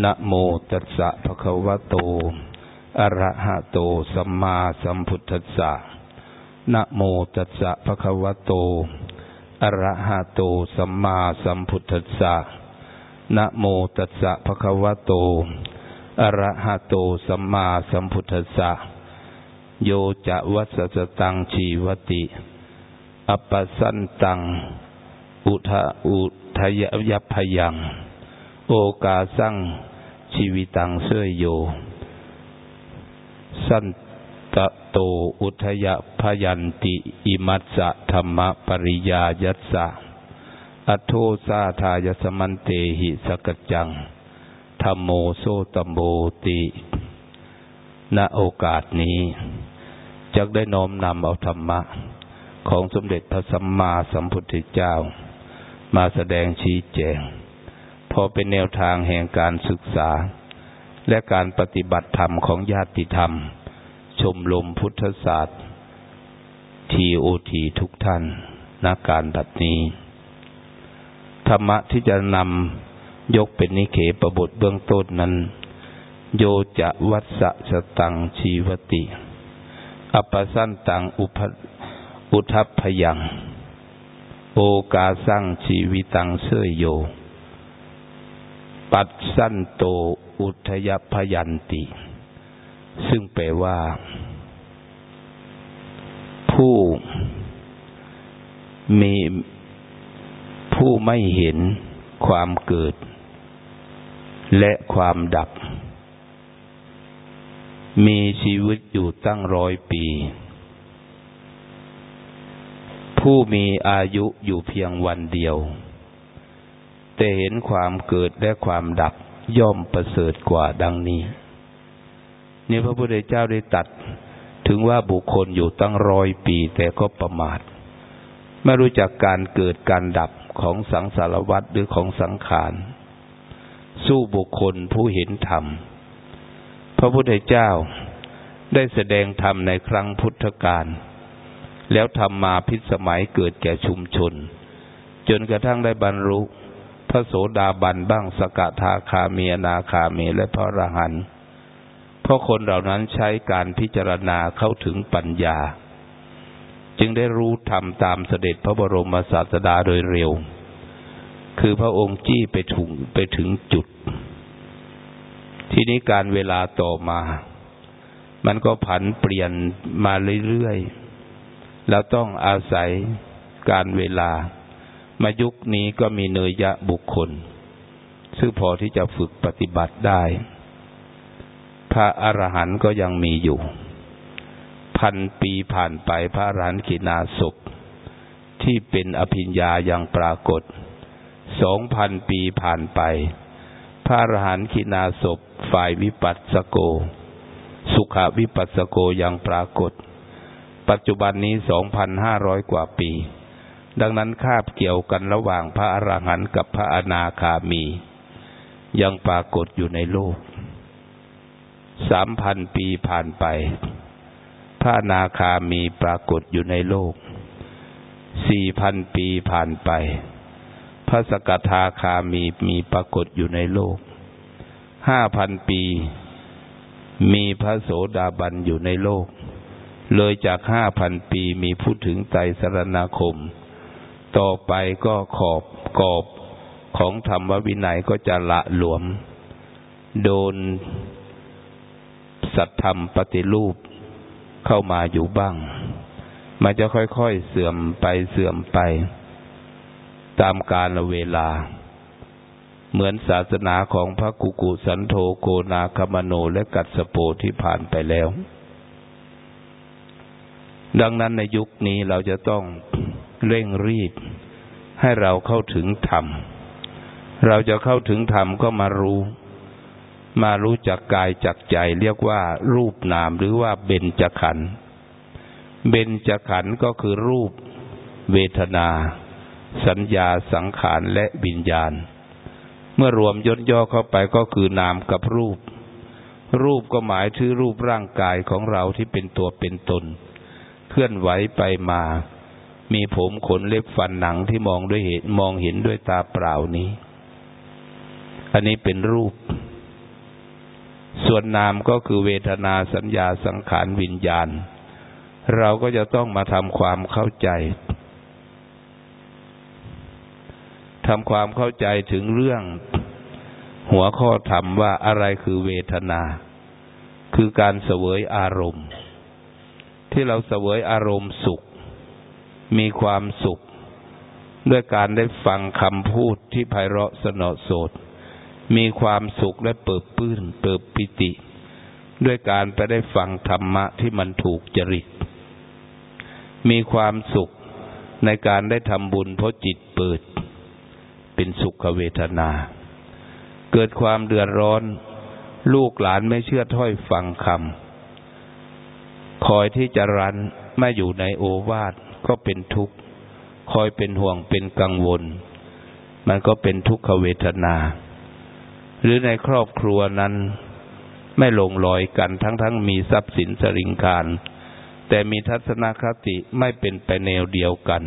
นะโมตัสสะภะคะวะโต อะระหะโต สัมมาสัมพุทธัสสะ นะโมตัสสะภะคะวะโต อะระหะโต สัมมาสัมพุทธัสสะ นะโมตัสสะภะคะวะโต อะระหะโต สัมมาสัมพุทธัสสะ โยจะวัสสตังชีวติ อัปสันตัง อุทะอุทยยัพยัง โอกาสังชีวิตังเสยโย สันตะโตอุทยพยันติอิมัสสะธรรมปริยายัสสะอโทสาทายสมันเตหิสกจังธรรมโมโซตัมโบติณโอกาสนี้จะได้น้อมนำเอาธรรมะ ของสมเด็จพระสัมมาสัมพุทธเจ้า มาแสดงชี้แจง พอเป็นแนวทางแห่งการศึกษา และการปฏิบัติธรรมของญาติธรรม ชมรมพุทธศาสตร์ทีโอทีทุกท่านนัการบัดนี้ ธรรมะที่จะนำยกเป็นนิเขปบทเบื้องต้นนั้น โยจะวัสสะตังชีวติ อัปสันตังอุปอุทัพพยัง โอกาสร้างชีวิตังเสยโย ปัดสั้นโตอุทยพยันติ ซึ่งแปลว่า ผู้มีผู้ไม่เห็นความเกิด และความดับ มีชีวิตอยู่ตั้งร้อยปี ผู้มีอายุอยู่เพียงวันเดียว แต่เห็นความเกิดและความดับย่อมประเสริฐกว่าดังนี้ นี่พระพุทธเจ้าได้ตัด ถึงว่าบุคคลอยู่ตั้งร้อยปีแต่ก็ประมาท ไม่รู้จักการเกิดการดับของสังสารวัฏหรือของสังขาร สู้บุคคลผู้เห็นธรรม พระพุทธเจ้าได้แสดงธรรมในครั้งพุทธกาลแล้วทำมาพิสมัยเกิดแก่ชุมชน จนกระทั่งได้บรรลุ พระโสดาบันบ้างสกทาคามีอนาคามีและพระอรหันต์เพราะคนเหล่านั้นใช้การพิจารณาเข้าถึงปัญญา จึงได้รู้ธรรมตามเสด็จพระบรมศาสดาโดยเร็ว คือพระองค์จี้ไปถึงไปถึงจุด ทีนี้การเวลาต่อมา มันก็ผันเปลี่ยนมาเรื่อยๆ แล้วต้องอาศัยการเวลา มายุคนี้ก็มีเนยยะบุคคล ซึ่งพอที่จะฝึกปฏิบัติได้ พระอรหันต์ก็ยังมีอยู่ พันปีผ่านไปพระอรหันต์ขีนาศพที่เป็นอภิญญายังปรากฏ สองพันปีผ่านไป พระอรหันต์ขีนาศพฝ่ายวิปัสสโก สุขวิปัสสโกยังปรากฏ ปัจจุบันนี้สองพันห้าร้อยกว่าปี ดังนั้นคาบเกี่ยวกันระหว่างพระอรหันต์กับพระอนาคามี ยังปรากฏอยู่ในโลกสามพันปีผ่านไป พระอนาคามีปรากฏอยู่ในโลกสี่พันปีผ่านไป พระสกทาคามีมีปรากฏอยู่ในโลกห้าพันปี มีพระโสดาบันอยู่ในโลก เลยจากห้าพันปีมีพูดถึงไตรสรณคม ต่อไปก็ขอบกอบของธรรมวินัยก็จะละหลวม โดนสัตธรรมปฏิรูปเข้ามาอยู่บ้าง มันจะค่อยๆเสื่อมไปเสื่อมไป ตามกาลเวลา เหมือนศาสนาของพระกุกุสันโธโกนาคมโนและกัตสโปที่ผ่านไปแล้ว ดังนั้นในยุคนี้เราจะต้อง เร่งรีบ ให้เราเข้าถึงธรรม เราจะเข้าถึงธรรมก็มารู้ มารู้จักกายจักใจ เรียกว่า รูปนามหรือว่าเบญจขันธ์เบญจขันธ์ก็คือรูป เวทนา สัญญาสังขารและวิญญาณ เมื่อรวมย่นย่อเข้าไปก็คือนามกับรูป รูปก็หมายถึงรูปร่างกายของเราที่เป็นตัวเป็นตน เคลื่อนไหวไปมา มีผมขนเล็บฟันหนังที่มองด้วยเห็นมองเห็นด้วยตาเปล่านี้ อันนี้เป็นรูป ส่วนนามก็คือเวทนาสัญญาสังขารวิญญาณ เราก็จะต้องมาทำความเข้าใจทำความเข้าใจถึงเรื่อง หัวข้อธรรมว่าอะไรคือเวทนา คือการเสวยอารมณ์ ที่เราเสวยอารมณ์สุข มีความสุข ด้วยการได้ฟังคำพูดที่ไพเราะสนอโสดมีความสุขและเปิดปื้นเปิดปิติ ด้วยการไปได้ฟังธรรมะที่มันถูกจริต มีความสุขในการได้ทำบุญเพราะจิตเปิด เป็นสุขเวทนา เกิดความเดือดร้อน ลูกหลานไม่เชื่อถ้อยฟังคำคอยที่จะรันไม่อยู่ในโอวาท ก็เป็นทุกข์ คอยเป็นห่วงเป็นกังวล มันก็เป็นทุกขเวทนา หรือในครอบครัวนั้นไม่ลงรอยกันทั้งทั้งมีทรัพย์สินสริงการแต่มีทัศนคติไม่เป็นไปแนวเดียวกัน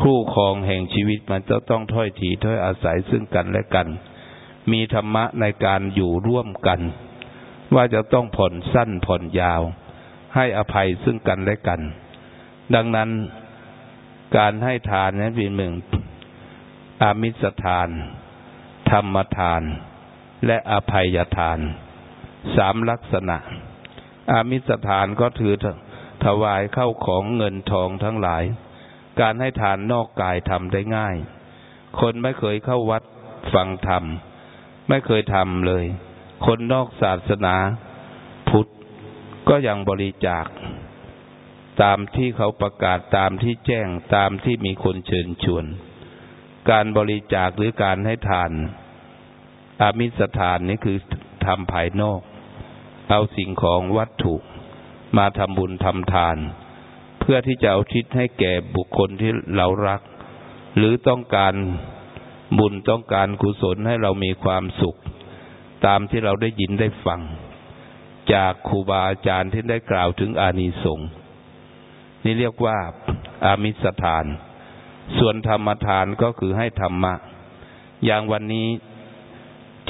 คู่ครองแห่งชีวิตมันจะต้องถ้อยทีถ้อยอาศัยซึ่งกันและกัน มีธรรมะในการอยู่ร่วมกัน ว่าจะต้องผ่อนสั้นผ่อนยาว ให้อภัยซึ่งกันและกัน ดังนั้นการให้ทานนั้นเป็นหนึ่งอามิสทาน ธรรมทาน และอภัยทาน สามลักษณะ อามิสทานก็ถือถวายเข้าของเงินทองทั้งหลาย การให้ทานนอกกายทำได้ง่าย คนไม่เคยเข้าวัดฟังธรรม ไม่เคยทำเลย คนนอกศาสนา พุทธก็ยังบริจาค ตามที่เขาประกาศตามที่แจ้งตามที่มีคนเชิญชวน การบริจาคหรือการให้ทาน อามิสทานนี่คือทำภายนอก เอาสิ่งของวัตถุมาทำบุญทำทาน เพื่อที่จะเอาทิศให้แก่บุคคลที่เรารัก หรือต้องการบุญต้องการกุศลให้เรามีความสุข ตามที่เราได้ยินได้ฟัง จากครูบาอาจารย์ที่ได้กล่าวถึงอานิสงส์ นี่เรียกว่าอามิสทาน ส่วนธรรมทานก็คือให้ธรรมะ อย่างวันนี้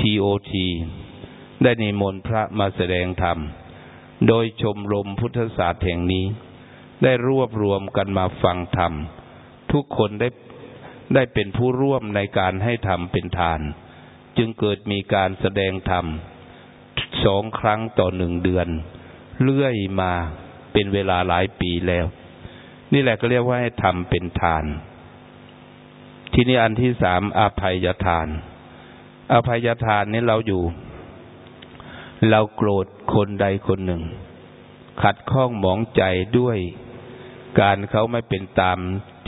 TOT ได้นิมนต์พระมาแสดงธรรม โดยชมรมพุทธศาสตร์แห่งนี้ ได้รวบรวมกันมาฟังธรรม ทุกคนได้ได้เป็นผู้ร่วมในการให้ธรรมเป็นทาน จึงเกิดมีการแสดงธรรมสองครั้งต่อหนึ่งเดือน เลื่อยมาเป็นเวลาหลายปีแล้ว นี่แหละก็เรียกว่าให้ทำเป็นทาน ทีนี้อันที่สามอภัยทาน อภัยทานนี้เราอยู่ เราโกรธคนใดคนหนึ่ง ขัดข้องหมองใจด้วยการเขาไม่เป็นตาม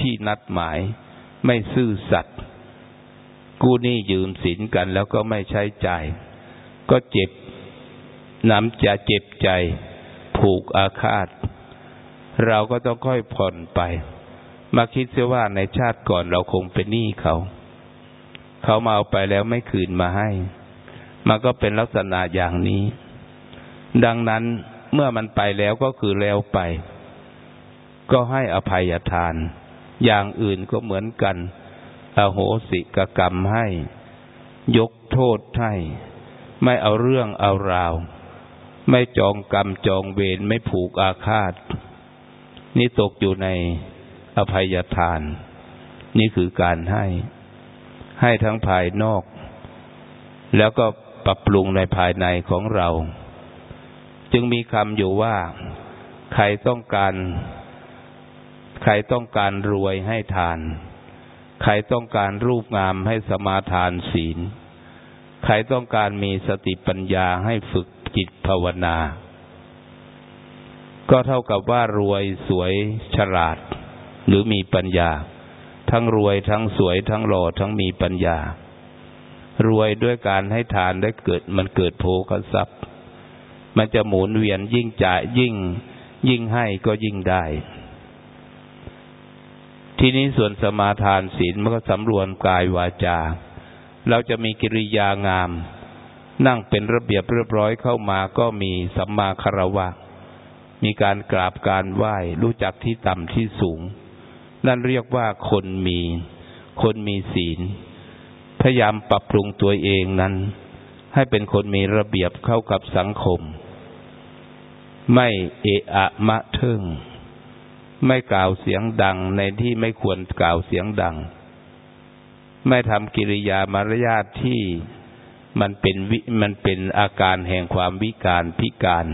ที่นัดหมาย ไม่ซื่อสัตย์กู้หนี้ยืมสินกันแล้วก็ไม่ใช้จ่าย ก็เจ็บน้ำจะเจ็บใจ ผูกอาฆาต เราก็ต้องค่อยผ่อนไป มาคิดเสียว่าในชาติก่อนเราคงเป็นหนี้เขา เขามาเอาไปแล้วไม่คืนมาให้ มันก็เป็นลักษณะอย่างนี้ ดังนั้นเมื่อมันไปแล้วก็คือแล้วไป ก็ให้อภัยทาน อย่างอื่นก็เหมือนกัน อโหสิกกรรมให้ ยกโทษให้ ไม่เอาเรื่องเอาราว ไม่จองกรรมจองเวรไม่ผูกอาฆาต นี่ตกอยู่ในอภัยทาน นี่คือการให้ ให้ทั้งภายนอก แล้วก็ปรับปรุงในภายในของเรา จึงมีคำอยู่ว่า ใครต้องการ ใครต้องการรวยให้ทาน ใครต้องการรูปงามให้สมาทานศีล ใครต้องการมีสติปัญญาให้ฝึกจิตภาวนา ก็เท่ากับว่ารวยสวยฉลาด หรือมีปัญญา ทั้งรวยทั้งสวยทั้งหล่อทั้งมีปัญญา รวยด้วยการให้ทานได้เกิดมันเกิดโภคทรัพย์ มันจะหมุนเวียนยิ่งจ่ายยิ่ง ยิ่งให้ก็ยิ่งได้ ทีนี้ส่วนสมาทานศีลมันก็สำรวมกายวาจา เราจะมีกิริยางาม นั่งเป็นระเบียบเรียบร้อยเข้ามาก็มีสัมมาคารวะ มีการกราบการไหว้ รู้จักที่ต่ำที่สูง นั่นเรียกว่าคนมี คนมีศีล พยายามปรับปรุงตัวเองนั้น ให้เป็นคนมีระเบียบเข้ากับสังคม ไม่เอะอะมะเทิงไม่กล่าวเสียงดังในที่ไม่ควรกล่าวเสียงดัง ไม่ทำกิริยามารยาทที่มันเป็นวิมันเป็นอาการแห่งความวิการพิการ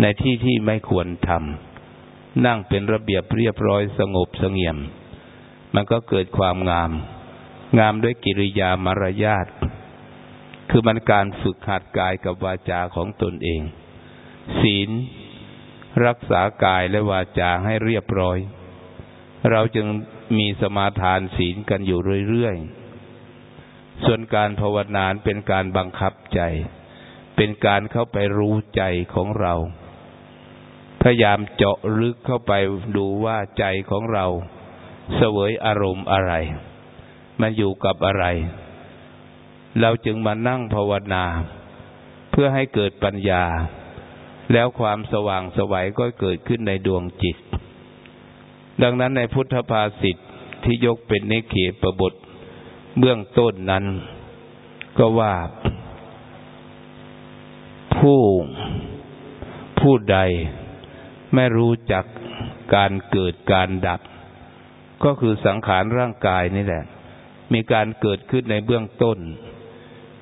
ในที่ที่ไม่ควรทำนั่งเป็นระเบียบเรียบร้อยสงบสงเงียม มันก็เกิดความงาม งามด้วยกิริยามารยาทคือมันการฝึกหัดกายกับวาจาของตนเอง ศีล รักษากายและวาจาให้เรียบร้อย เราจึงมีสมาทานศีลกันอยู่เรื่อยๆ ส่วนการภาวนาเป็นการบังคับใจ เป็นการเข้าไปรู้ใจของเรา พยายามเจาะลึกเข้าไปดูว่าใจของเราเสวยอารมณ์อะไร มันอยู่กับอะไร เราจึงมานั่งภาวนา เพื่อให้เกิดปัญญา แล้วความสว่างสวัยก็เกิดขึ้นในดวงจิต ดังนั้นในพุทธภาษิตที่ยกเป็นนิเขปบทเบื้องต้นนั้น ก็ว่า ผู้ผู้ใด ไม่รู้จักการเกิดการดับ ก็คือสังขารร่างกายนี่แหละ มีการเกิดขึ้นในเบื้องต้น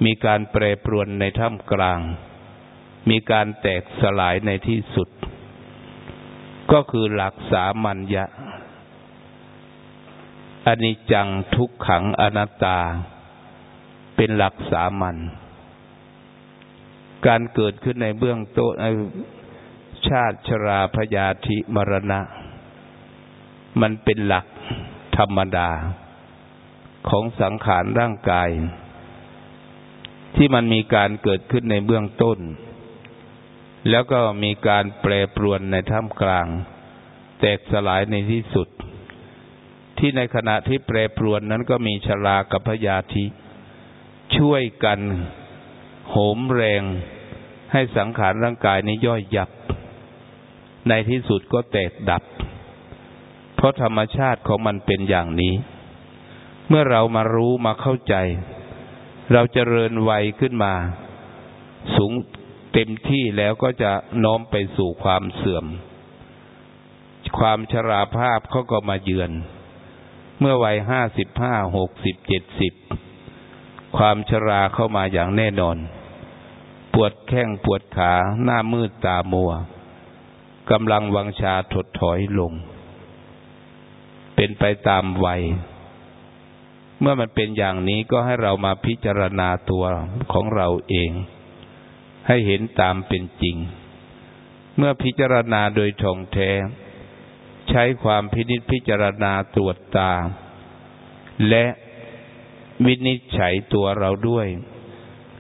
มีการแปรปรวนในท่ามกลาง มีการแตกสลายในที่สุด ก็คือหลักสามัญญะอนิจจังทุกขังอนัตตา เป็นหลักสามัญการเกิดขึ้นในเบื้องต้น ชาติชราพยาธิมรณะ มันเป็นหลักธรรมดา ของสังขารร่างกาย ที่มันมีการเกิดขึ้นในเบื้องต้น แล้วก็มีการแปรปรวนในท่ามกลาง แตกสลายในที่สุด ที่ในขณะที่แปรปรวนนั้นก็มีชลากับพยาธิ ช่วยกันโหมแรงให้สังขารร่างกายนี้ย่อยยับ ในที่สุดก็แตกดับ เพราะธรรมชาติของมันเป็นอย่างนี้ เมื่อเรามารู้มาเข้าใจ เราจเจริญวัยขึ้นมา สูงเต็มที่แล้วก็จะน้อมไปสู่ความเสื่อม ความชราภาพเขาก็มาเยือน เมื่อวัยห้าสิบห้าหกสิบเจ็ดสิบความชราเข้ามาอย่างแน่นอน ปวดแข้งปวดขาหน้ามืดตามัว กำลังวังชาถดถอยลง เป็นไปตามวัย เมื่อมันเป็นอย่างนี้ก็ให้เรามาพิจารณาตัวของเราเอง ให้เห็นตามเป็นจริง เมื่อพิจารณาโดยท่องแท้ ใช้ความพินิจพิจารณาตรวจตา และวินิจฉัยตัวเราด้วย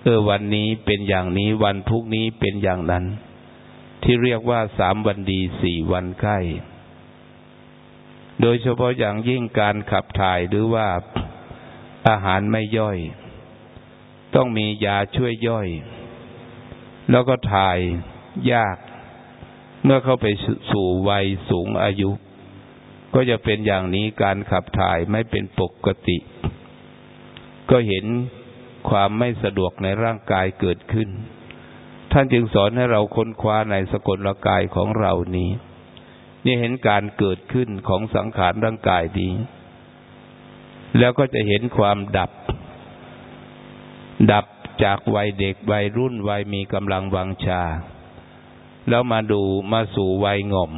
เออวันนี้เป็นอย่างนี้วันพรุ่งนี้เป็นอย่างนั้น ที่เรียกว่าสามวันดีสี่วันไข้โดยเฉพาะอย่างยิ่งการขับถ่ายหรือว่าอาหารไม่ย่อย ต้องมียาช่วยย่อย แล้วก็ถ่ายยาก เมื่อเข้าไปสู่วัยสูงอายุ ก็จะเป็นอย่างนี้การขับถ่ายไม่เป็นปกติ ก็เห็นความไม่สะดวกในร่างกายเกิดขึ้น ท่านจึงสอนให้เราค้นคว้าในสกลกายของเรานี้ นี่เห็นการเกิดขึ้นของสังขารร่างกายดี แล้วก็จะเห็นความดับ ดับจากวัยเด็กวัยรุ่นวัยมีกำลังวังชา แล้วมาดูมาสู่วัยง่อม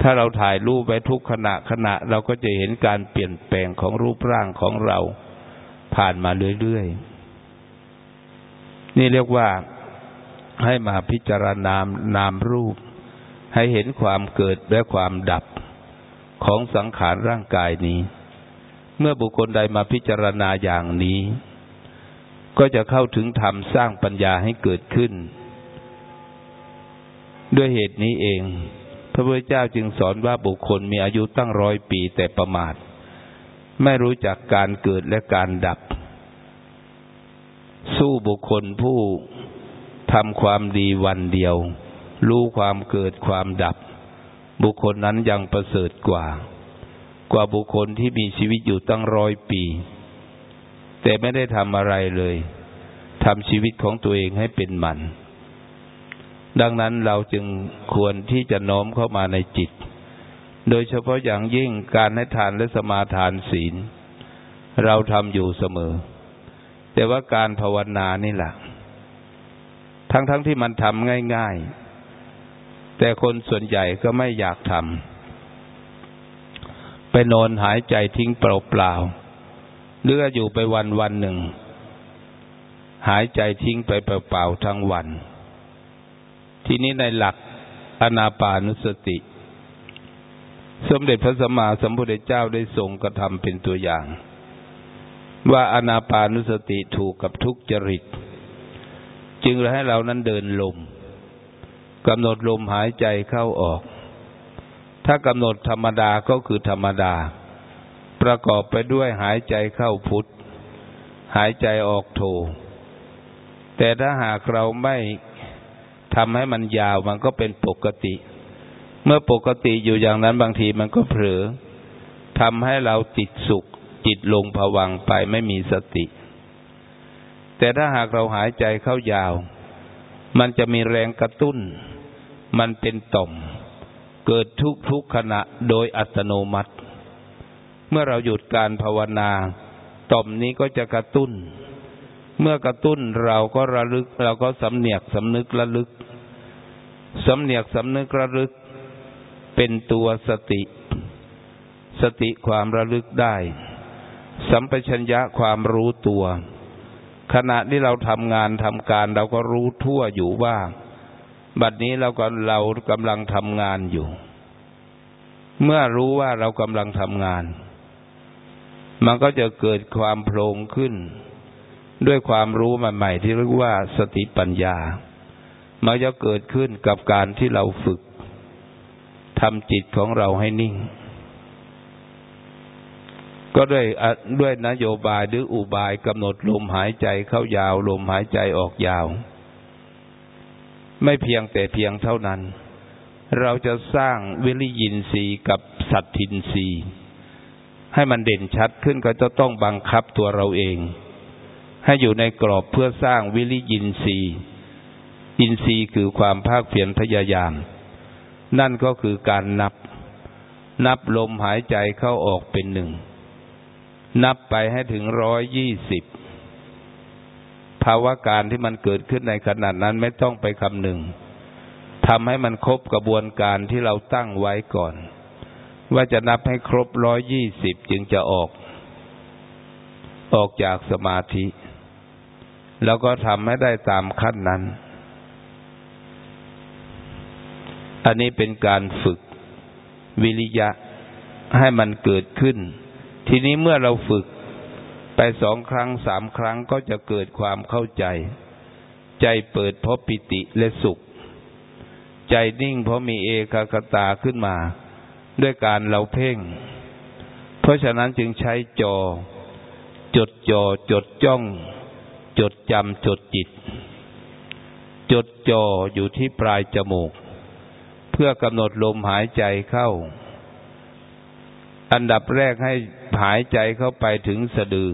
ถ้าเราถ่ายรูปไว้ทุกขณะขณะ เราก็จะเห็นการเปลี่ยนแปลงของรูปร่างของเราผ่านมาเรื่อยๆนี่เรียกว่า ให้มาพิจารณานามรูป ให้เห็นความเกิดและความดับของสังขารร่างกายนี้ เมื่อบุคคลใดมาพิจารณาอย่างนี้ ก็จะเข้าถึงธรรมสร้างปัญญาให้เกิดขึ้น ด้วยเหตุนี้เอง พระพุทธเจ้าจึงสอนว่าบุคคลมีอายุตั้งร้อยปีแต่ประมาท ไม่รู้จักการเกิดและการดับ สู้บุคคลผู้ ทำความดีวันเดียว รู้ความเกิดความดับ บุคคลนั้นยังประเสริฐกว่า กว่าบุคคลที่มีชีวิตอยู่ตั้งร้อยปี แต่ไม่ได้ทำอะไรเลยทำชีวิตของตัวเองให้เป็นมัน ดังนั้นเราจึงควรที่จะน้อมเข้ามาในจิต โดยเฉพาะอย่างยิ่งการให้ทานและสมาทานศีล เราทำอยู่เสมอ แต่ว่าการภาวนานี่แหละ ทั้งๆทที่มันทำง่ายๆ แต่คนส่วนใหญ่ก็ไม่อยากทำไปนอนหายใจทิ้งเปล่าๆหรืออยู่ไปวันวันหนึ่ง หายใจทิ้งไปเปล่าๆทั้งวัน ทีนี้ในหลักอนาปานุสติ สมเด็จพระสัมมาสัมพุทธเจ้าได้ทรงกระทำเป็นตัวอย่าง ว่าอนาปานุสติถูกกับทุกจริต จึงให้เรานั้นเดินลมกำหนดลมหายใจเข้าออก ถ้ากำหนดธรรมดาก็คือธรรมดา ประกอบไปด้วยหายใจเข้าพุทธหายใจออกโท แต่ถ้าหากเราไม่ทำให้มันยาวมันก็เป็นปกติ เมื่อปกติอยู่อย่างนั้นบางทีมันก็เผลอทำให้เราติดสุขจิตลงผวังไปไม่มีสติ แต่ถ้าหากเราหายใจเข้ายาว มันจะมีแรงกระตุ้น มันเป็นต่อม เกิดทุกทุกขณะโดยอัตโนมัติ เมื่อเราหยุดการภาวนา ต่อมนี้ก็จะกระตุ้น เมื่อกระตุ้นเราก็ระลึก เราก็สำเนียกสำนึกระลึกสำเนียกสำนึกระลึก เป็นตัวสติ สติความระลึกได้ สัมปชัญญะความรู้ตัว ขณะที่เราทำงานทำการเราก็รู้ทั่วอยู่ว่า บัดนี้เราก็เรากำลังทำงานอยู่ เมื่อรู้ว่าเรากำลังทำงาน มันก็จะเกิดความโพลงขึ้น ด้วยความรู้ใหม่ๆที่เรียกว่าสติปัญญา มันจะเกิดขึ้นกับการที่เราฝึกทำจิตของเราให้นิ่ง ก็ด้วยด้วยนโยบายหรืออุบายกำหนดลมหายใจเข้ายาว ลมหายใจออกยาว ไม่เพียงแต่เพียงเท่านั้น เราจะสร้างวิริยินทรีย์กับสัตทินทรีย์ให้มันเด่นชัดขึ้นก็จะต้องบังคับตัวเราเอง ให้อยู่ในกรอบเพื่อสร้างวิริยินทรีย์อินทรีย์คือความภาคเพียรพยายาม นั่นก็คือการนับ นับลมหายใจเข้าออกเป็นหนึ่ง นับไปให้ถึงร้อยยี่สิบภาวะการที่มันเกิดขึ้นในขนาดนั้นไม่ต้องไปคำหนึ่งทำให้มันครบกระบวนการที่เราตั้งไว้ก่อน ว่าจะนับให้ครบร้อยยี่สิบจึงจะออก ออกจากสมาธิ แล้วก็ทำให้ได้ตามขั้นนั้น อันนี้เป็นการฝึกวิริยะให้มันเกิดขึ้น ทีนี้เมื่อเราฝึกไปสองครั้งสามครั้งก็จะเกิดความเข้าใจ ใจเปิดเพราะปิติและสุข ใจนิ่งเพราะมีเอกคตาขึ้นมา ด้วยการเราเพ่ง เพราะฉะนั้นจึงใช้จอ จดจอจดจ้อง จดจำจดจิต จดจ่ออยู่ที่ปลายจมูก เพื่อกำหนดลมหายใจเข้า อันดับแรกให้หายใจเข้าไปถึงสะดือ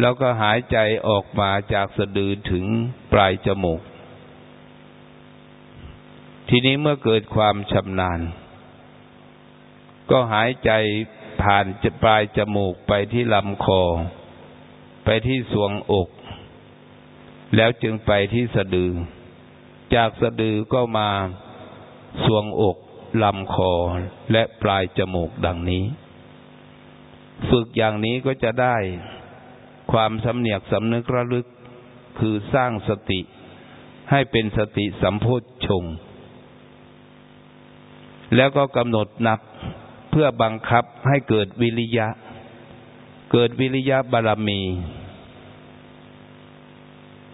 แล้วก็หายใจออกมาจากสะดือถึงปลายจมูก ทีนี้เมื่อเกิดความชำนาญ ก็หายใจผ่านปลายจมูกไปที่ลำคอ ไปที่สวงอก แล้วจึงไปที่สะดือ จากสะดือก็มาสวงอก ลำคอและปลายจมูกดังนี้ ฝึกอย่างนี้ก็จะได้ความสำเนียกสำนึกระลึก คือสร้างสติ ให้เป็นสติสัมโพธชงแล้วก็กำหนดนับเพื่อบังคับให้เกิดวิริยะ เกิดวิริยะบารมี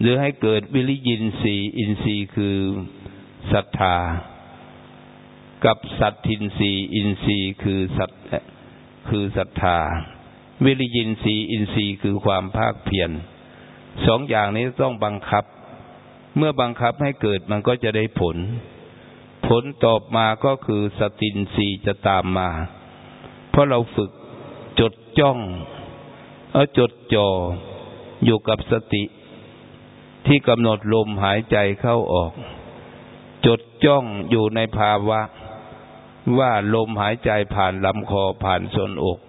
หรือให้เกิดวิริยินทรีย์ อินทรีย์คือศรัทธา กับสัทธินทรีย์ อินทรีย์คือสัตคือศรัทธา วิริยินทรีย์อินทรีย์คือความพากเพียรสองอย่างนี้ต้องบังคับ เมื่อบังคับให้เกิดมันก็จะได้ผล ผลตอบมาก็คือสตินรีจะตามมา เพราะเราฝึกจดจ้องเอาจดจ่ออยู่กับสติ ที่กำหนดลมหายใจเข้าออก จดจ้องอยู่ในภาวะ ว่าลมหายใจผ่านลำคอผ่านส่วนอก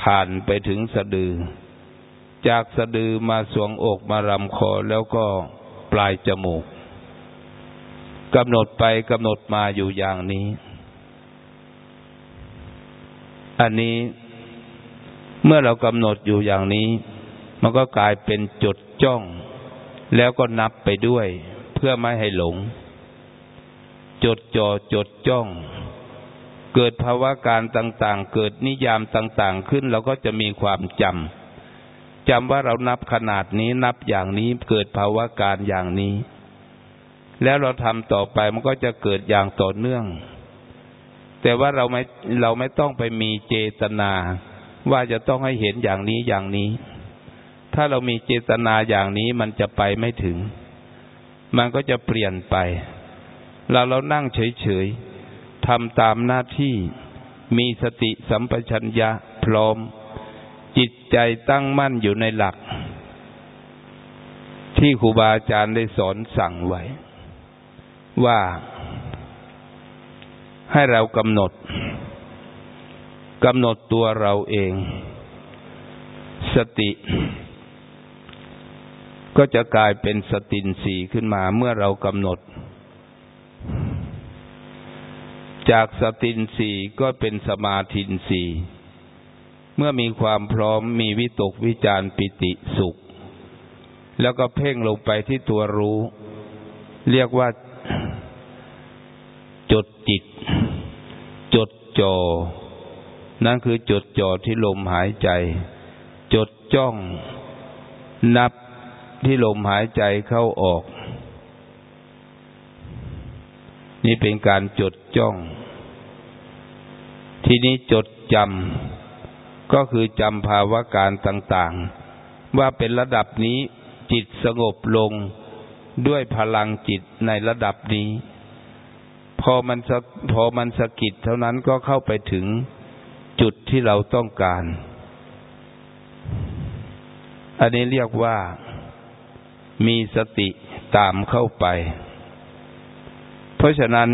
ผ่านไปถึงสะดือ จากสะดือมาสวงอกมาลำคอแล้วก็ปลายจมูกกำหนดไปกำหนดมาอยู่อย่างนี้ อันนี้เมื่อเรากำหนดอยู่อย่างนี้ มันก็กลายเป็นจดจ้อง แล้วก็นับไปด้วย เพื่อไม่ให้หลง จดจ่อจดจ้อง เกิดภาวะการต่างๆ เกิดนิยามต่างๆขึ้นเราก็จะมีความจำจำว่าเรานับขนาดนี้นับอย่างนี้เกิดภาวะการอย่างนี้ แล้วเราทำต่อไปมันก็จะเกิดอย่างต่อเนื่อง แต่ว่าเราไม่เราไม่ต้องไปมีเจตนา ว่าจะต้องให้เห็นอย่างนี้อย่างนี้ ถ้าเรามีเจตนาอย่างนี้มันจะไปไม่ถึง มันก็จะเปลี่ยนไป เราเรานั่งเฉยๆทำตามหน้าที่มีสติสัมปชัญญะพร้อม จิตใจตั้งมั่นอยู่ในหลัก ที่ครูบาอาจารย์ได้สอนสั่งไว้ ว่าให้เรากำหนดกำหนดตัวเราเอง สติ ก็จะกลายเป็นสตินสีขึ้นมาเมื่อเรากำหนด จากสตินสีก็เป็นสมาธินสีเมื่อมีความพร้อมมีวิตกวิจารปิติสุข แล้วก็เพ่งลงไปที่ตัวรู้ เรียกว่า จดจิต จดจอ่อนั่นคือจดจ่อที่ลมหายใจ จดจ้อง นับที่ลมหายใจเข้าออก นี่เป็นการจดจ้อง ทีนี้จดจำก็คือจำภาวะการต่างๆ ว่าเป็นระดับนี้จิตสงบลงด้วยพลังจิตในระดับนี้ พอมันพอมันสะกิดเท่านั้นก็เข้าไปถึงจุดที่เราต้องการ อันนี้เรียกว่ามีสติตามเข้าไป เพราะฉะนั้น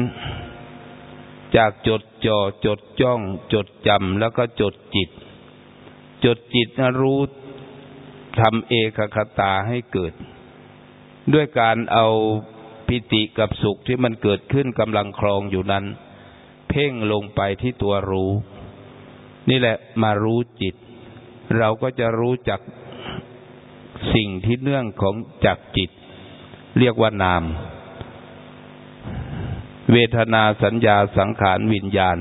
จากจดจ่อจดจ้อง จดจำแล้วก็จดจิต จดจิตรู้ทำเอกคตาให้เกิด ด้วยการเอาปิติกับสุขที่มันเกิดขึ้นกำลังครองอยู่นั้น เพ่งลงไปที่ตัวรู้ นี่แหละมารู้จิต เราก็จะรู้จักสิ่งที่เนื่องของจากจิต เรียกว่านาม เวทนาสัญญาสังขารวิญญาณ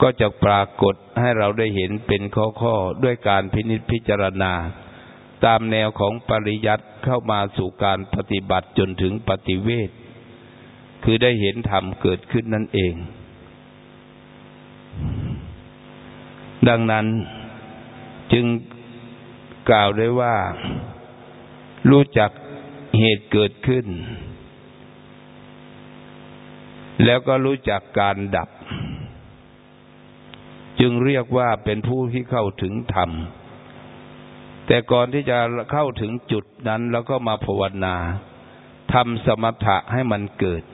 ก็จะปรากฏให้เราได้เห็นเป็นข้อๆด้วยการพินิจพิจารณา ตามแนวของปริยัติเข้ามาสู่การปฏิบัติจนถึงปฏิเวทคือได้เห็นธรรมเกิดขึ้นนั่นเอง ดังนั้นจึงกล่าวได้ว่า รู้จักเหตุเกิดขึ้น แล้วก็รู้จักการดับ จึงเรียกว่าเป็นผู้ที่เข้าถึงธรรม แต่ก่อนที่จะเข้าถึงจุดนั้น แล้วก็มาภาวนาทำสมถะให้มันเกิด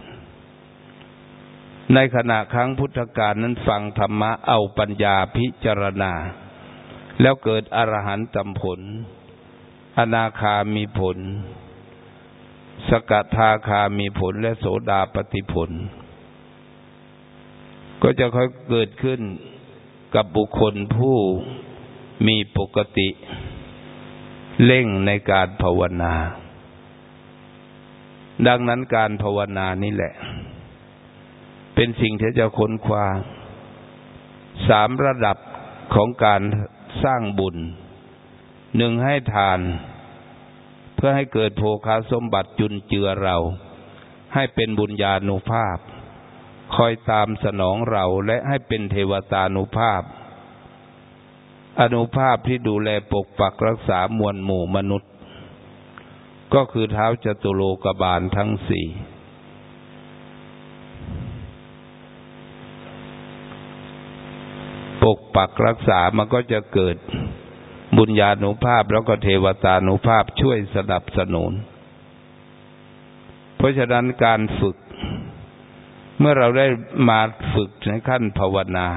ในขณะครั้งพุทธกาลนั้นฟังธรรมะเอาปัญญาพิจารณา แล้วเกิดอรหันตผล อนาคามีผล สกทาคามีผลและโสดาปฏิผล ก็จะค่อยเกิดขึ้นกับบุคคลผู้มีปกติ เร่งในการภาวนา ดังนั้นการภาวนานี่แหละ เป็นสิ่งที่จะค้นคว้าสามระดับของการสร้างบุญ หนึ่งให้ทาน เพื่อให้เกิดโภคาสมบัติจุนเจือเรา ให้เป็นบุญญาณุภาพ คอยตามสนองเราและให้เป็นเทวตานุภาพ อนุภาพที่ดูแลปกปักรักษามวลหมู่มนุษย์ ก็คือเท้าจตุโลกบาลทั้งสี่ปกปักรักษามันก็จะเกิดบุญญาณุภาพแล้วก็เทวตานุภาพช่วยสนับสนุน เพราะฉะนั้นการฝึก เมื่อเราได้มาฝึกในขั้นภาวนา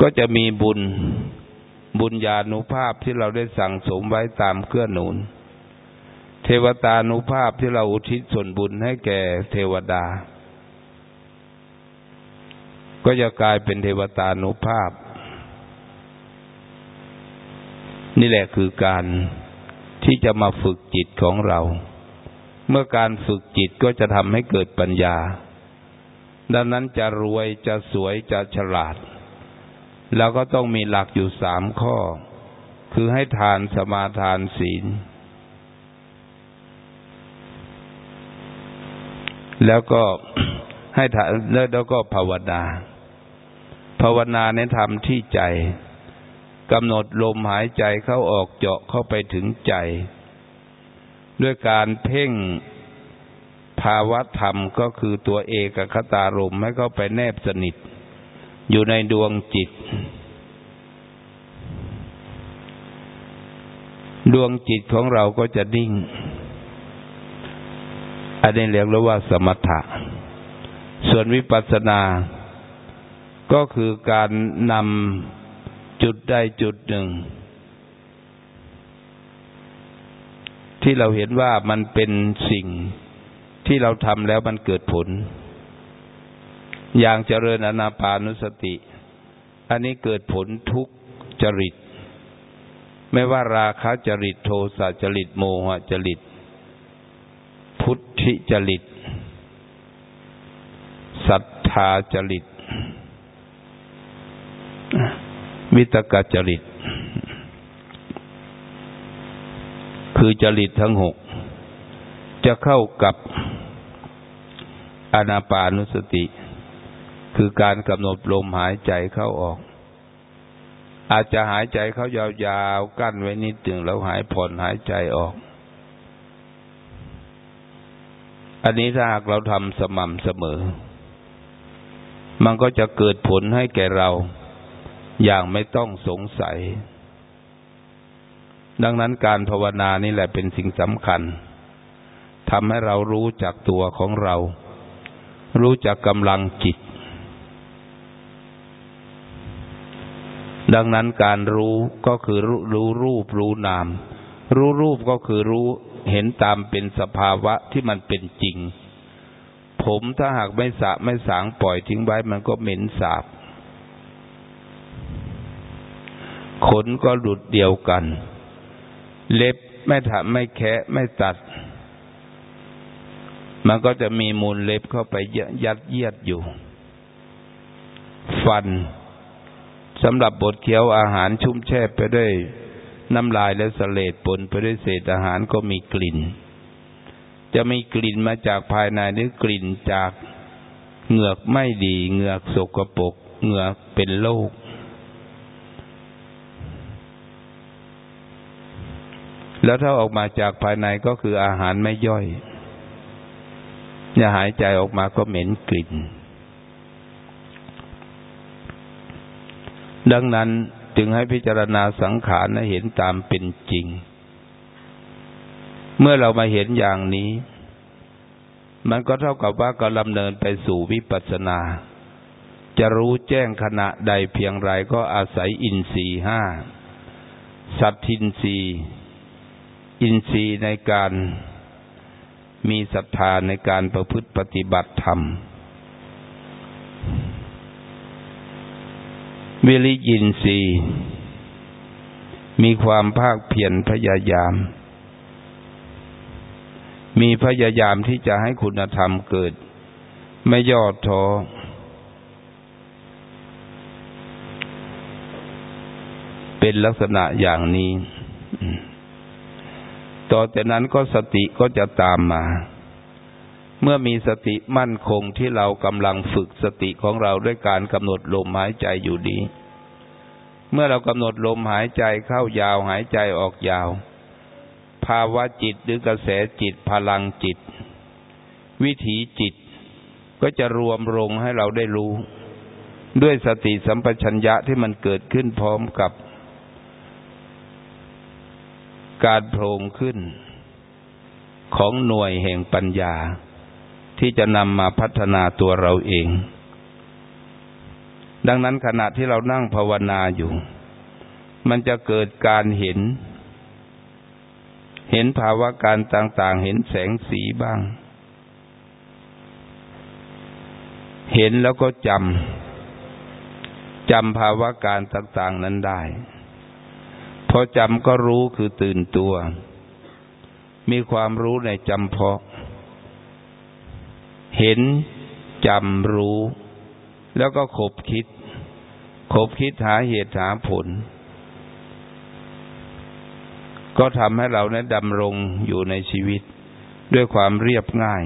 ก็จะมีบุญบุญญาณุภาพที่เราได้สั่งสมไว้ตามเกื้อหนุน เทวตานุภาพที่เราอุทิศส่วนบุญให้แก่เทวดา ก็จะกลายเป็นเทวตานุภาพ นี่แหละคือการที่จะมาฝึกจิตของเรา เมื่อการฝึกจิตก็จะทำให้เกิดปัญญา ดังนั้นจะรวยจะสวยจะฉลาด แล้วก็ต้องมีหลักอยู่สามข้อ คือให้ทานสมาทานศีล แล้วก็ให้ทานแล้วก็ภาวนา ภาวนาในธรรมที่ใจกำหนดลมหายใจเข้าออกเจาะเข้าไปถึงใจ ด้วยการเพ่งภาวะธรรมก็คือตัวเอกคตารมให้เข้าไปแนบสนิท อยู่ในดวงจิต ดวงจิตของเราก็จะนิ่ง อันนี้เรียกว่าสมถะ ส่วนวิปัสสนา ก็คือการนำจุดใดจุดหนึ่ง ที่เราเห็นว่ามันเป็นสิ่งที่เราทำแล้วมันเกิดผล อย่างเจริญอนาปานุสติ อันนี้เกิดผลทุกจริต ไม่ว่าราคะจริตโทสะจริตโมหะจริต พุทธิจริตศรัทธาจริต วิตกจริต คือจริตทั้งหก จะเข้ากับอนาปานุสติ คือการกำหนดลมหายใจเข้าออก อาจจะหายใจเข้ายาวๆ กั้นไว้นิดหนึ่งแล้วหายผ่อนหายใจออก อันนี้ถ้าหากเราทำสม่ำเสมอ มันก็จะเกิดผลให้แก่เราอย่างไม่ต้องสงสัย ดังนั้นการภาวนานี่แหละเป็นสิ่งสำคัญทำให้เรารู้จักตัวของเรา รู้จักกำลังจิต ดังนั้นการรู้ก็คือรู้รูปรู้นาม รู้รูปก็คือรู้เห็นตามเป็นสภาวะที่มันเป็นจริง ผมถ้าหากไม่สะไม่สางปล่อยทิ้งไว้มันก็เหม็นสาบ ขนก็หลุดเดียวกัน เล็บไม่ถัไม่แคะไม่ตัด มันก็จะมีมูลเล็บเข้าไปยัดเยียดอยู่ ฟันสำหรับบดเคี้ยวอาหารชุ่มแช่ไปด้วยน้ำลายและสเลดปนไปด้วยเศษอาหารก็มีกลิ่น จะมีกลิ่นมาจากภายในหรือกลิ่นจากเหงือกไม่ดี เหงือกสกปรกเหงือกเป็นโรค แล้วถ้าออกมาจากภายในก็คืออาหารไม่ย่อยเนี่ยหายใจออกมาก็เหม็นกลิ่น ดังนั้นจึงให้พิจารณาสังขารให้เห็นตามเป็นจริง เมื่อเรามาเห็นอย่างนี้ มันก็เท่ากับว่าก็ลำเนินไปสู่วิปัสสนา จะรู้แจ้งขณะใดเพียงไรก็อาศัยอินทรีห้าสัตทินรี อินทรีย์ในการมีศรัทธาในการประพฤติปฏิบัติธรรม วิริยินทรีย์มีความภาคเพียรพยายาม มีพยายามที่จะให้คุณธรรมเกิด ไม่ย่อท้อเป็นลักษณะอย่างนี้ ต่อจากนั้นก็สติก็จะตามมา เมื่อมีสติมั่นคงที่เรากำลังฝึกสติของเราด้วยการกำหนดลมหายใจอยู่ดี เมื่อเรากำหนดลมหายใจเข้ายาวหายใจออกยาว ภาวะจิตหรือกระแสจิตพลังจิต วิถีจิตก็จะรวมลงให้เราได้รู้ ด้วยสติสัมปชัญญะที่มันเกิดขึ้นพร้อมกับ การโผล่ขึ้น ของหน่วยแห่งปัญญา ที่จะนำมาพัฒนาตัวเราเอง ดังนั้นขณะที่เรานั่งภาวนาอยู่ มันจะเกิดการเห็น เห็นภาวะการต่าง ๆ เห็นแสงสีบ้าง เห็นแล้วก็จำจำภาวะการต่าง ๆ นั้นได้ พอจำก็รู้คือตื่นตัว มีความรู้ในจำเพาะ เห็นจำรู้ แล้วก็ขบคิด ขบคิดหาเหตุหาผล ก็ทำให้เรานั้นดำรงอยู่ในชีวิต ด้วยความเรียบง่าย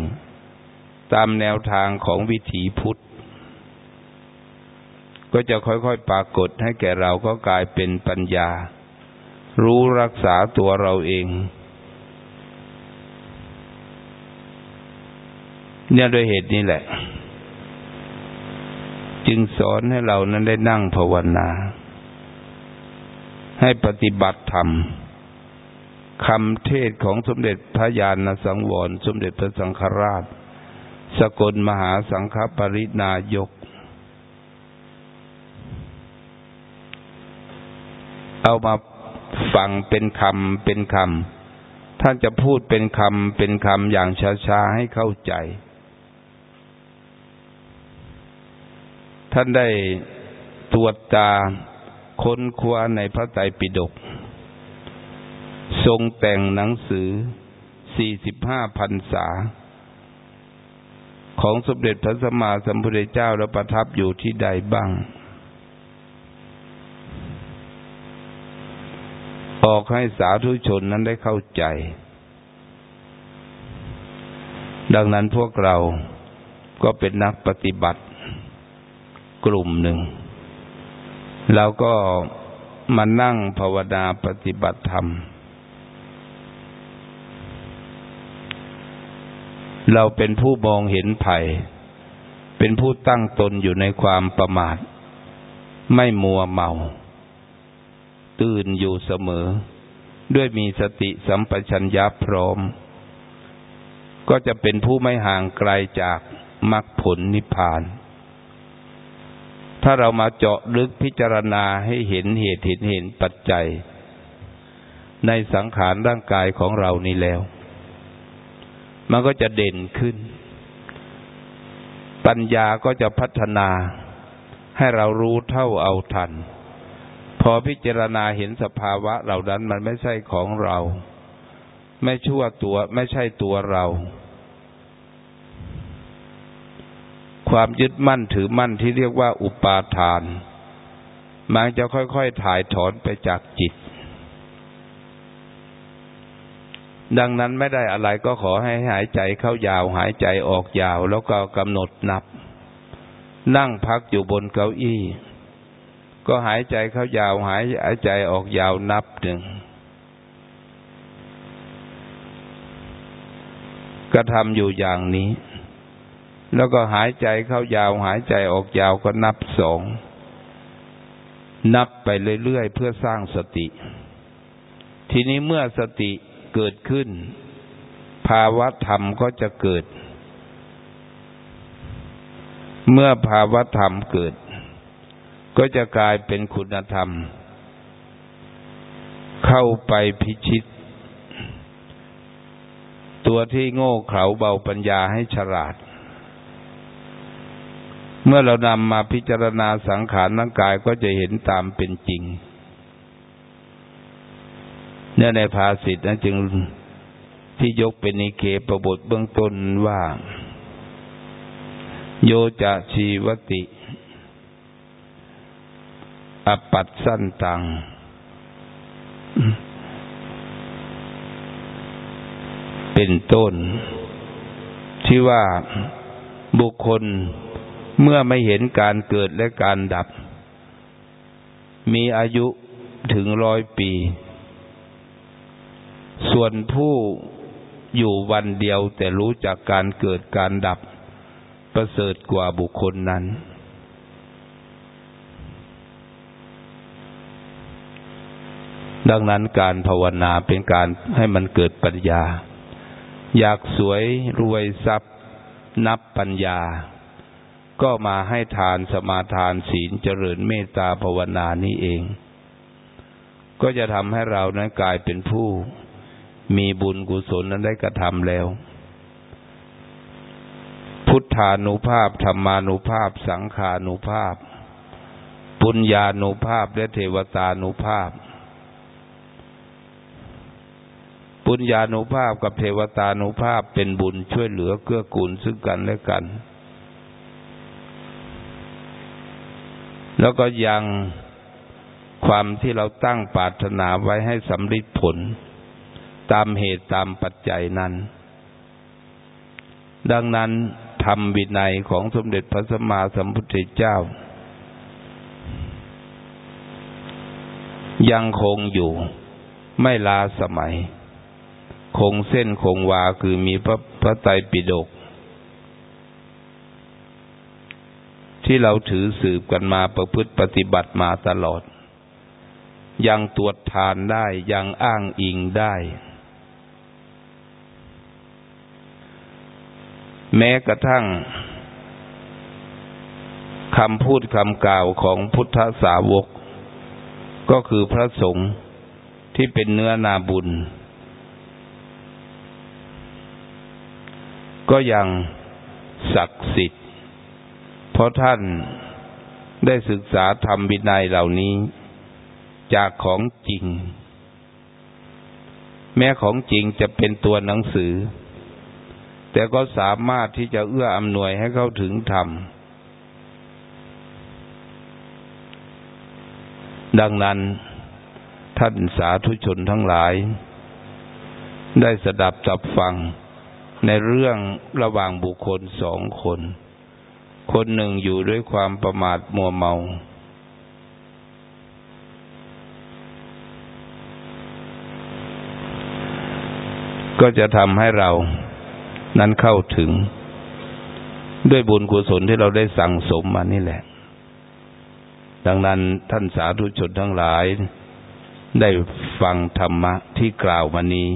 ตามแนวทางของวิถีพุทธก็จะค่อยๆปรากฏให้แก่เราก็กลายเป็นปัญญา รู้รักษาตัวเราเองเนี่ยด้วยเหตุนี้แหละ จึงสอนให้เรานั้นได้นั่งภาวนา ให้ปฏิบัติธรรมคำเทศของสมเด็จพระญาณสังวร สมเด็จพระสังฆราช สกลมหาสังฆปรินายก เอามา ฟังเป็นคำเป็นคำท่านจะพูดเป็นคำเป็นคำอย่างช้าๆให้เข้าใจ ท่านได้ตรวจตาค้นคว้าในพระไตรปิฎกทรงแต่งหนังสือสี่สิบห้าพันษา ของสมเด็จพระสัมมาสัมพุทธเจ้าแล้วประทับอยู่ที่ใดบ้าง ออกให้สาธุชนนั้นได้เข้าใจ ดังนั้นพวกเราก็เป็นนักปฏิบัติกลุ่มหนึ่งเราก็มานั่งภาวนาปฏิบัติธรรม เราเป็นผู้มองเห็นภัย เป็นผู้ตั้งตนอยู่ในความประมาท ไม่มัวเมา ตื่นอยู่เสมอ ด้วยมีสติสัมปชัญญะพร้อม ก็จะเป็นผู้ไม่ห่างไกลจากมรรคผลนิพพาน ถ้าเรามาเจาะลึกพิจารณาให้เห็นเหตุเห็นเห็นปัจจัย ในสังขารร่างกายของเรานี้แล้ว มันก็จะเด่นขึ้น ปัญญาก็จะพัฒนาให้เรารู้เท่าเอาทัน พอพิจารณาเห็นสภาวะเหล่านั้นมันไม่ใช่ของเรา ไม่ชั่วตัว ไม่ใช่ตัวเรา ความยึดมั่นถือมั่นที่เรียกว่าอุปาทาน มันจะค่อยๆถ่ายถอนไปจากจิต ดังนั้นไม่ได้อะไรก็ขอให้หายใจเข้ายาวหายใจออกยาว แล้วก็กำหนดนับ นั่งพักอยู่บนเก้าอี้ ก็หายใจเข้ายาวหายใจออกยาวนับหนึ่งก็ทำอยู่อย่างนี้ แล้วก็หายใจเข้ายาว หายใจออกยาวก็นับสอง นับไปเรื่อยๆเพื่อสร้างสติ ทีนี้เมื่อสติเกิดขึ้น ภาวะธรรมก็จะเกิด เมื่อภาวะธรรมเกิด ก็จะกลายเป็นคุณธรรม เข้าไปพิชิต ตัวที่โง่เขลาเบาปัญญาให้ฉลาด เมื่อเรานำมาพิจารณาสังขารร่างกายก็จะเห็นตามเป็นจริง เนี่ยในภาษิตนะจึงที่ยกเป็นนิเคประบทเบื้องต้นว่า โยจะชีวติ อปัตสันตัง เป็นต้น ที่ว่าบุคคลเมื่อไม่เห็นการเกิดและการดับ มีอายุถึงร้อยปี ส่วนผู้อยู่วันเดียวแต่รู้จักการเกิดการดับ ประเสริฐกว่าบุคคลนั้น ดังนั้นการภาวนาเป็นการให้มันเกิดปัญญา อยากสวยรวยทรัพย์ นับปัญญา ก็มาให้ทานสมาทานศีลเจริญเมตตาภาวนานี้เอง ก็จะทำให้เรานั้นกลายเป็นผู้ มีบุญกุศลนั้นได้กระทำแล้ว พุทธานุภาพธรรมานุภาพ สังขานุภาพ ปุญญานุภาพและเทวตานุภาพ ปุญญาณุภาพกับเทวตานุภาพเป็นบุญช่วยเหลือเกื้อกูลซึ่งกันและกัน แล้วก็ยังความที่เราตั้งปรารถนาไว้ให้สำเร็จผล ตามเหตุตามปัจจัยนั้น ดังนั้นธรรมวินัยของสมเด็จพระสัมมาสัมพุทธเจ้า ยังคงอยู่ไม่ลาสมัย คงเส้นคงวาคือมีพระพระไตรปิฎกที่เราถือสืบกันมาประพฤติปฏิบัติมาตลอด ยังตรวจทานได้ยังอ้างอิงได้ แม้กระทั่งคำพูดคำกล่าวของพุทธสาวก ก็คือพระสงฆ์ที่เป็นเนื้อนาบุญ ก็ยังศักดิ์สิทธิ์ เพราะท่านได้ศึกษาธรรมวินัยเหล่านี้ จากของจริง แม้ของจริงจะเป็นตัวหนังสือ แต่ก็สามารถที่จะเอื้ออำนวยให้เข้าถึงธรรม ดังนั้น ท่านสาธุชนทั้งหลาย ได้สดับจับฟัง ในเรื่องระหว่างบุคคลสองคน คนหนึ่งอยู่ด้วยความประมาทมัวเมา ก็จะทำให้เรานั้นเข้าถึง ด้วยบุญกุศลที่เราได้สั่งสมมานี่แหละ ดังนั้นท่านสาธุชนทั้งหลาย ได้ฟังธรรมะที่กล่าวมานี้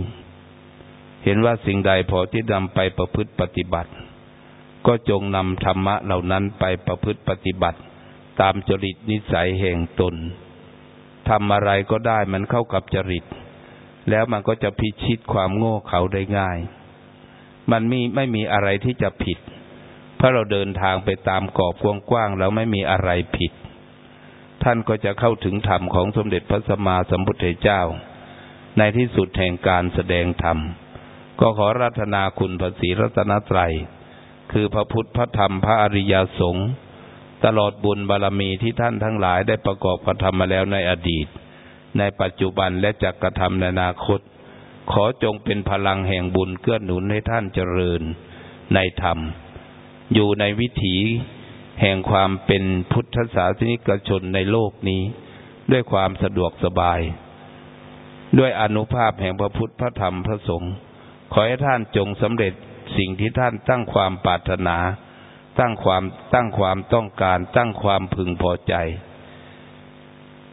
เห็นว่าสิ่งใดพอที่นำไปประพฤติปฏิบัติ ก็จงนำธรรมะเหล่านั้นไปประพฤติปฏิบัติ ตามจริตนิสัยแห่งตนทำอะไรก็ได้มันเข้ากับจริต แล้วมันก็จะพิชิตความโง่เขาได้ง่าย มันมีไม่มีอะไรที่จะผิด เพราะเราเดินทางไปตามกรอบกว้างๆแล้วไม่มีอะไรผิด ท่านก็จะเข้าถึงธรรมของสมเด็จพระสัมมาสัมพุทธเจ้า ในที่สุดแห่งการแสดงธรรม ก็ขอรัตนาคุณพระศรีรัตนตรัย คือพระพุทธพระธรรมพระอริยสงฆ์ตลอดบุญบารรมีที่ท่านทั้งหลายได้ประกอบกระทำมาแล้วในอดีต ในปัจจุบันและจะกระทำในอนาคต ขอจงเป็นพลังแห่งบุญเกื้อหนุนให้ท่านเจริญในธรรม อยู่ในวิถีแห่งความเป็นพุทธศาสนิกชนในโลกนี้ ด้วยความสะดวกสบาย ด้วยอนุภาพแห่งพระพุทธพระธรรมพระสงฆ์ ขอให้ท่านจงสำเร็จสิ่งที่ท่านตั้งความปรารถนา ตั้งความตั้งความต้องการ ตั้งความพึงพอใจ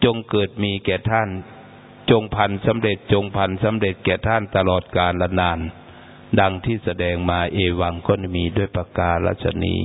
จงเกิดมีแก่ท่าน จงพันสำเร็จจงพันสำเร็จแก่ท่านตลอดกาลละนาน ดังที่แสดงมาเอวังก็มีด้วยประกาศชนี้